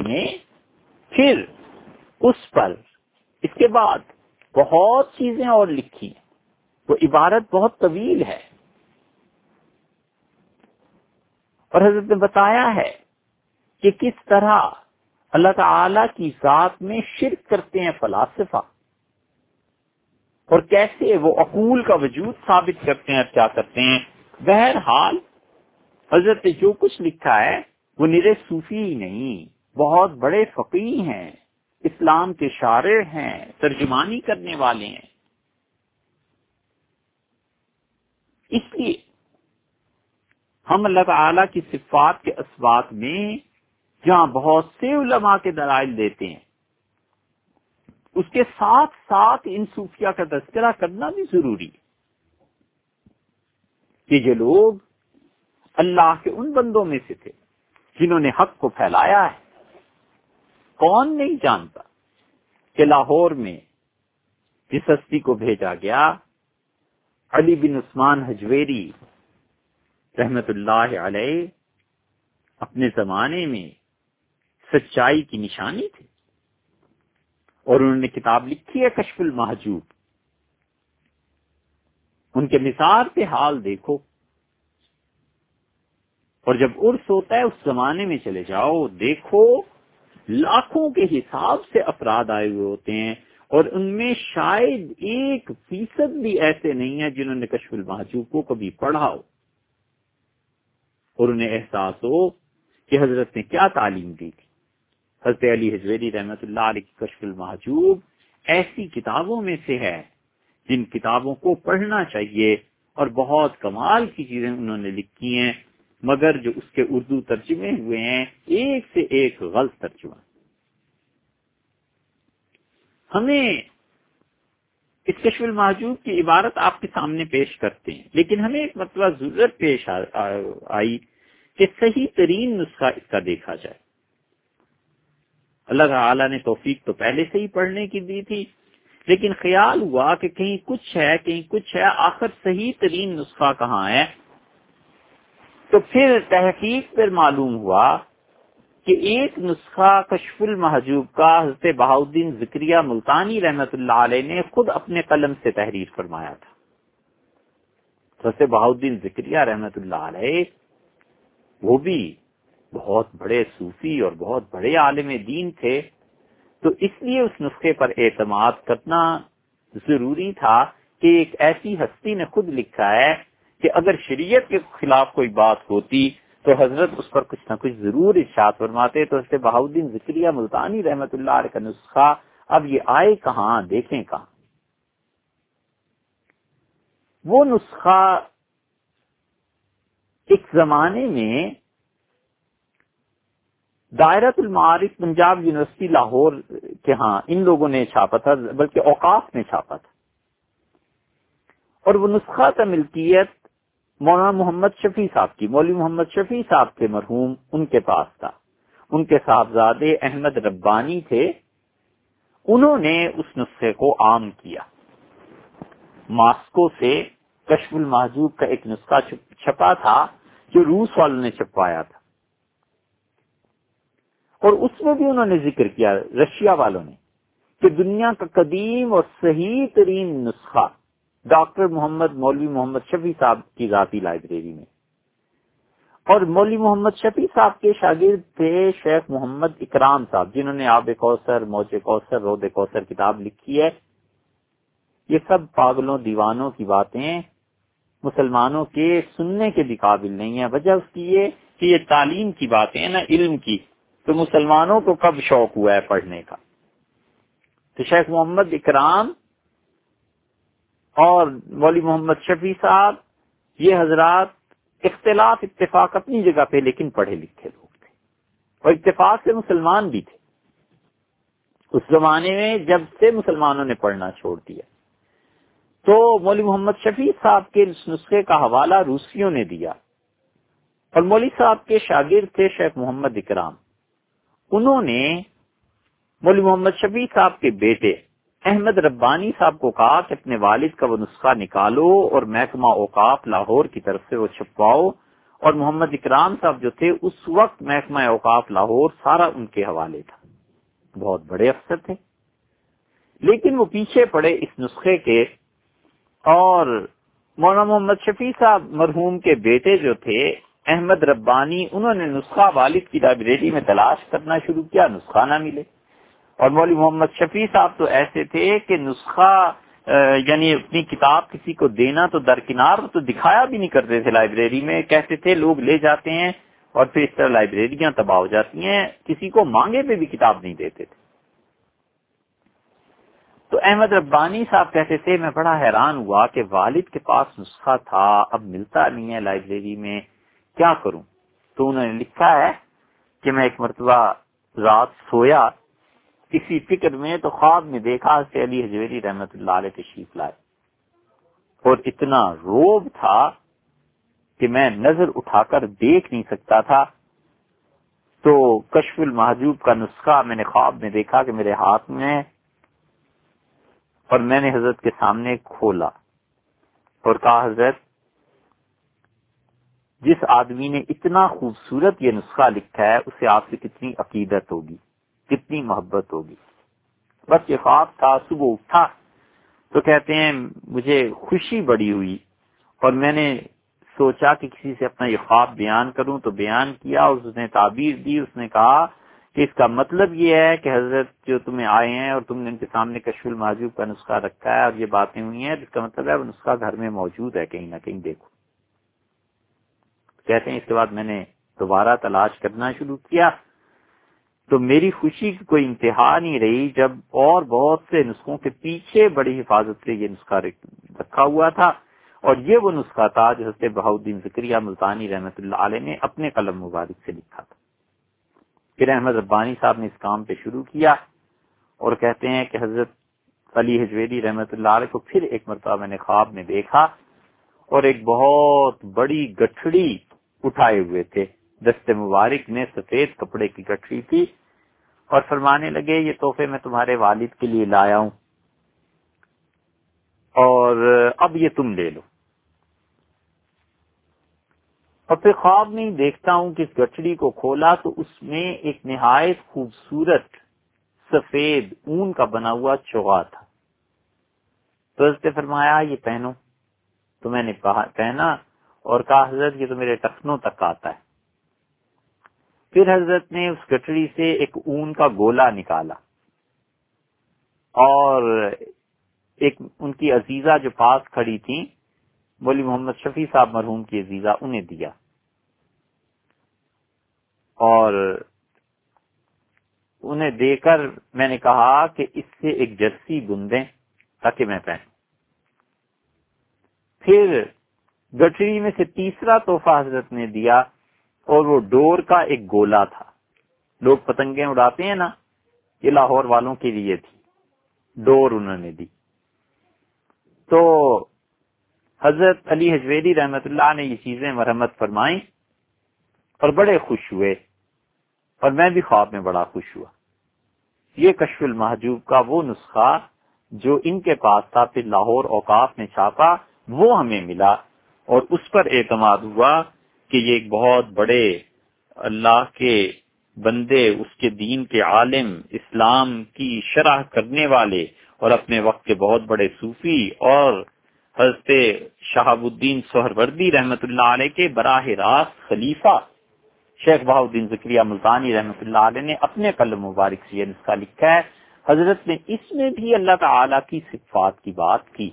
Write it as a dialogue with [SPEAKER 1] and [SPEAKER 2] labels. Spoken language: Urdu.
[SPEAKER 1] نے پھر اس پر، اس کے بعد بہت چیزیں اور لکھی وہ عبارت بہت طویل ہے۔ اور حضرت نے بتایا ہے کہ کس طرح اللہ تعالی کی ذات میں شرک کرتے ہیں فلاسفہ، اور کیسے وہ اقول کا وجود ثابت کرتے ہیں کیا کرتے ہیں۔ بہرحال، حضرت نے جو کچھ لکھا ہے، وہ نرے صوفی ہی نہیں۔ بہت بڑے فقی ہیں، اسلام کے شارع ہیں، ترجمانی کرنے والے ہیں۔ اس لیے ہم اللہ تعالی کی صفات کے اسبات میں جہاں بہت سے علماء کے دلائل دیتے ہیں۔ اس کے ساتھ ساتھ ان صوفیہ کا تذکرہ کرنا بھی ضروری ہے کہ یہ لوگ اللہ کے ان بندوں میں سے تھے جنہوں نے حق کو پھیلایا ہے۔ کون نہیں جانتا کہ لاہور میں جس ہستی کو بھیجا گیا، علی بن عثمان حجویری رحمت اللہ علیہ اپنے زمانے میں سچائی کی نشانی تھی اور انہوں نے کتاب لکھی ہے کشف المحجوب۔ ان کے مثال پہ حال دیکھو۔ اور جب عرس ہوتا ہے، اس زمانے میں چلے جاؤ، دیکھو لاکھوں کے حساب سے افراد آئے ہوئے ہوتے ہیں اور ان میں شاید ایک فیصد بھی ایسے نہیں ہیں جنہوں نے کشف المحجوب کو کبھی پڑھا ہو اور انہیں احساس ہو کہ حضرت نے کیا تعلیم دی تھی۔ حضرت علی حضویری رحمت اللہ علیہ کی کشف المحجوب ایسی کتابوں میں سے ہے جن کتابوں کو پڑھنا چاہیے اور بہت کمال کی چیزیں انہوں نے لکھی ہیں۔ مگر جو اس کے اردو ترجمے ہوئے ہیں، ایک سے ایک غلط ترجمہ۔ ہمیں اس کشف المحجوب کی عبارت آپ کے سامنے پیش کرتے ہیں، لیکن ہمیں ایک مطلب ضرورت پیش آئی کہ صحیح ترین نسخہ اس کا دیکھا جائے۔ اللہ تعالی نے توفیق تو پہلے سے ہی پڑھنے کی دی تھی، لیکن خیال ہوا کہ کہیں کچھ ہے، کہیں کچھ ہے، آخر صحیح ترین نسخہ کہاں ہے؟ تو پھر تحقیق پر معلوم ہوا کہ ایک نسخہ کشف المحجوب کا حضرت بہاؤدین ذکریہ ملتانی رحمت اللہ علیہ نے خود اپنے قلم سے تحریر فرمایا تھا۔ حضرت بہاؤدین ذکریہ رحمت اللہ علیہ وہ بھی بہت بڑے صوفی اور بہت بڑے عالم دین تھے۔ تو اس لیے اس نسخے پر اعتماد کرنا ضروری تھا کہ ایک ایسی ہستی نے خود لکھا ہے کہ اگر شریعت کے خلاف کوئی بات ہوتی تو حضرت اس پر کچھ نہ کچھ ضرور ارشاد فرماتے۔ تو حضرت بہاؤدین ذکریہ ملتانی رحمت اللہ علیہ کا نسخہ اب یہ آئے کہاں، دیکھیں کہاں۔ وہ نسخہ ایک زمانے میں دائرت المعارف پنجاب یونیورسٹی لاہور کے ہاں ان لوگوں نے چھاپا تھا، بلکہ اوقاف نے چھاپا تھا۔ اور وہ نسخہ کا ملکیت مولانا محمد شفیع صاحب کی۔ مولوی محمد شفیع صاحب کے مرحوم ان کے پاس تھا۔ ان کے صاحبزادے احمد ربانی تھے۔ انہوں نے اس نسخے کو عام کیا۔ ماسکو سے کشف المحجوب کا ایک نسخہ چھپا تھا جو روس والوں نے چھپوایا تھا۔ اور اس میں بھی انہوں نے ذکر کیا، رشیا والوں نے، کہ دنیا کا قدیم اور صحیح ترین نسخہ ڈاکٹر محمد مولوی محمد شفیع صاحب کی ذاتی لائبریری میں۔ اور مولوی محمد شفیع صاحب کے شاگرد تھے شیخ محمد اکرام صاحب، جنہوں نے آب کوثر، موج کوثر، رود کوثر کتاب لکھی ہے۔ یہ سب پاگلوں، دیوانوں کی باتیں مسلمانوں کے سننے کے بھی قابل نہیں ہے وجہ اس کی یہ کہ یہ تعلیم کی باتیں نا علم کی۔ تو مسلمانوں کو کب شوق ہوا ہے پڑھنے کا؟ تو شیخ محمد اکرام اور مولی محمد شفیع صاحب یہ حضرات اختلاف اتفاق اپنی جگہ پہ لیکن پڑھے لکھے لوگ تھے اور اتفاق سے مسلمان بھی تھے۔ اس زمانے میں جب سے مسلمانوں نے پڑھنا چھوڑ دیا۔ تو مولوی محمد شفیع صاحب کے اس نسخے کا حوالہ روسیوں نے دیا۔ اور مولوی صاحب کے شاگرد تھے شیخ محمد اکرام۔ انہوں نے مول محمد شفیع صاحب کے بیٹے احمد ربانی صاحب کو کہا کہ اپنے والد کا وہ نسخہ نکالو اور محکمہ اوقاف لاہور کی طرف سے وہ چھپواؤ۔ اور محمد اکرام صاحب جو تھے، اس وقت محکمہ اوقاف لاہور سارا ان کے حوالے تھا۔ بہت بڑے افسر تھے۔ لیکن وہ پیچھے پڑے اس نسخے کے۔ اور مولانا محمد شفیع صاحب مرحوم کے بیٹے جو تھے، احمد ربانی، انہوں نے نسخہ والد کی لائبریری میں تلاش کرنا شروع کیا، نسخہ نہ ملے۔ اور مولوی محمد شفیع صاحب تو ایسے تھے کہ نسخہ یعنی اپنی کتاب کسی کو دینا تو درکنار تو دکھایا بھی نہیں کرتے تھے لائبریری میں، کہتے تھے لوگ لے جاتے ہیں اور پھر اس طرح لائبریریاں تباہ ہو جاتی ہیں، کسی کو مانگے پہ بھی کتاب نہیں دیتے تھے۔ تو احمد ربانی صاحب کہتے تھے، میں بڑا حیران ہوا کہ والد کے پاس نسخہ تھا، اب ملتا نہیں ہے لائبریری میں، کیا کروں؟ تو انہوں نے لکھا ہے کہ میں ایک مرتبہ رات سویا کسی فکر میں تو خواب میں دیکھا کہ علی حجویری رحمت اللہ علیہ تشریف لائے۔ اور اتنا روب تھا کہ میں نظر اٹھا کر دیکھ نہیں سکتا تھا۔ تو کشف المحجوب کا نسخہ میں نے خواب میں دیکھا کہ میرے ہاتھ میں اور میں نے حضرت کے سامنے کھولا اور کہا، حضرت، جس آدمی نے اتنا خوبصورت یہ نسخہ لکھا ہے، اسے آپ سے کتنی عقیدت ہوگی؟ کتنی محبت ہوگی۔ بس یہ خواب تھا، صبح اٹھا تو کہتے ہیں، مجھے خوشی بڑی ہوئی اور میں نے سوچا کہ کسی سے اپنا یہ خواب بیان کروں تو بیان کیا اس نے تعبیر دی، اس نے کہا کہ اس کا مطلب یہ ہے کہ حضرت جو تمہیں آئے ہیں اور تم نے ان کے سامنے کشف المحجوب کا نسخہ رکھا ہے اور یہ باتیں ہوئی ہیں، جس کا مطلب ہے وہ نسخہ گھر میں موجود ہے، کہیں نہ کہیں دیکھو۔ کہتے ہیں، اس کے بعد میں نے دوبارہ تلاش کرنا شروع کیا۔ تو میری خوشی کی کوئی انتہا نہیں رہی جب اور بہت سے نسخوں کے پیچھے بڑی حفاظت سے یہ نسخہ رکھا ہوا تھا۔ اور یہ وہ نسخہ تھا جو حضرت بہاؤدین ذکریہ ملتانی رحمت اللہ علیہ نے اپنے قلم مبارک سے لکھا تھا۔ پھر احمد ربانی صاحب نے اس کام پہ شروع کیا اور کہتے ہیں کہ حضرت علی حجویری رحمت اللہ علیہ کو پھر ایک مرتبہ میں نے خواب میں دیکھا اور ایک بہت بڑی گٹھڑی اٹھائے ہوئے تھے۔ دست مبارک نے سفید کپڑے کی گٹھڑی تھی اور فرمانے لگے، یہ تحفے میں تمہارے والد کے لیے لایا ہوں۔ اور اب یہ تم لے لو۔ اور پھر خواب میں دیکھتا ہوں کہ اس گٹھڑی کو کھولا تو اس میں ایک نہایت خوبصورت سفید اون کا بنا ہوا چوغا تھا۔ تو حضرت فرمایا، یہ پہنو۔ تو میں نے پہنا اور کہا، حضرت، یہ تو میرے ٹخنوں تک آتا ہے۔ پھر حضرت نے اس گٹڑی سے ایک اون کا گولا نکالا اور ایک ان کی عزیزہ جو پاس کھڑی تھی بولی محمد شفیع صاحب مرحوم کی عزیزہ، انہیں دیا۔ اور انہیں دے کر میں نے کہا کہ اس سے ایک جرسی بندیں تاکہ میں پہن پھر گٹری میں سے تیسرا تحفہ حضرت نے دیا اور وہ ڈور کا ایک گولا تھا۔ لوگ پتنگیں اڑاتے ہیں نا، یہ لاہور والوں کے لیے تھی۔ ڈور انہوں نے دی۔ تو حضرت علی حجویری رحمت اللہ نے یہ چیزیں مرمت فرمائیں اور بڑے خوش ہوئے۔ اور میں بھی خواب میں بڑا خوش ہوا۔ یہ کشف المحجوب کا وہ نسخہ جو ان کے پاس تھا، پھر لاہور اوقاف میں چھاپا، وہ ہمیں ملا اور اس پر اعتماد ہوا۔ کہ یہ ایک بہت بڑے اللہ کے بندے، اس کے دین کے عالم، اسلام کی شرح کرنے والے اور اپنے وقت کے بہت بڑے صوفی اور حضرت شہاب الدین سہروردی رحمت اللہ علیہ کے براہ راست خلیفہ شیخ بہاؤدین ذکریہ ملتانی رحمت اللہ علیہ نے اپنے قلم مبارک سے یہ نسخہ لکھا ہے۔ حضرت نے اس میں بھی اللہ تعالی کی صفات کی بات کی۔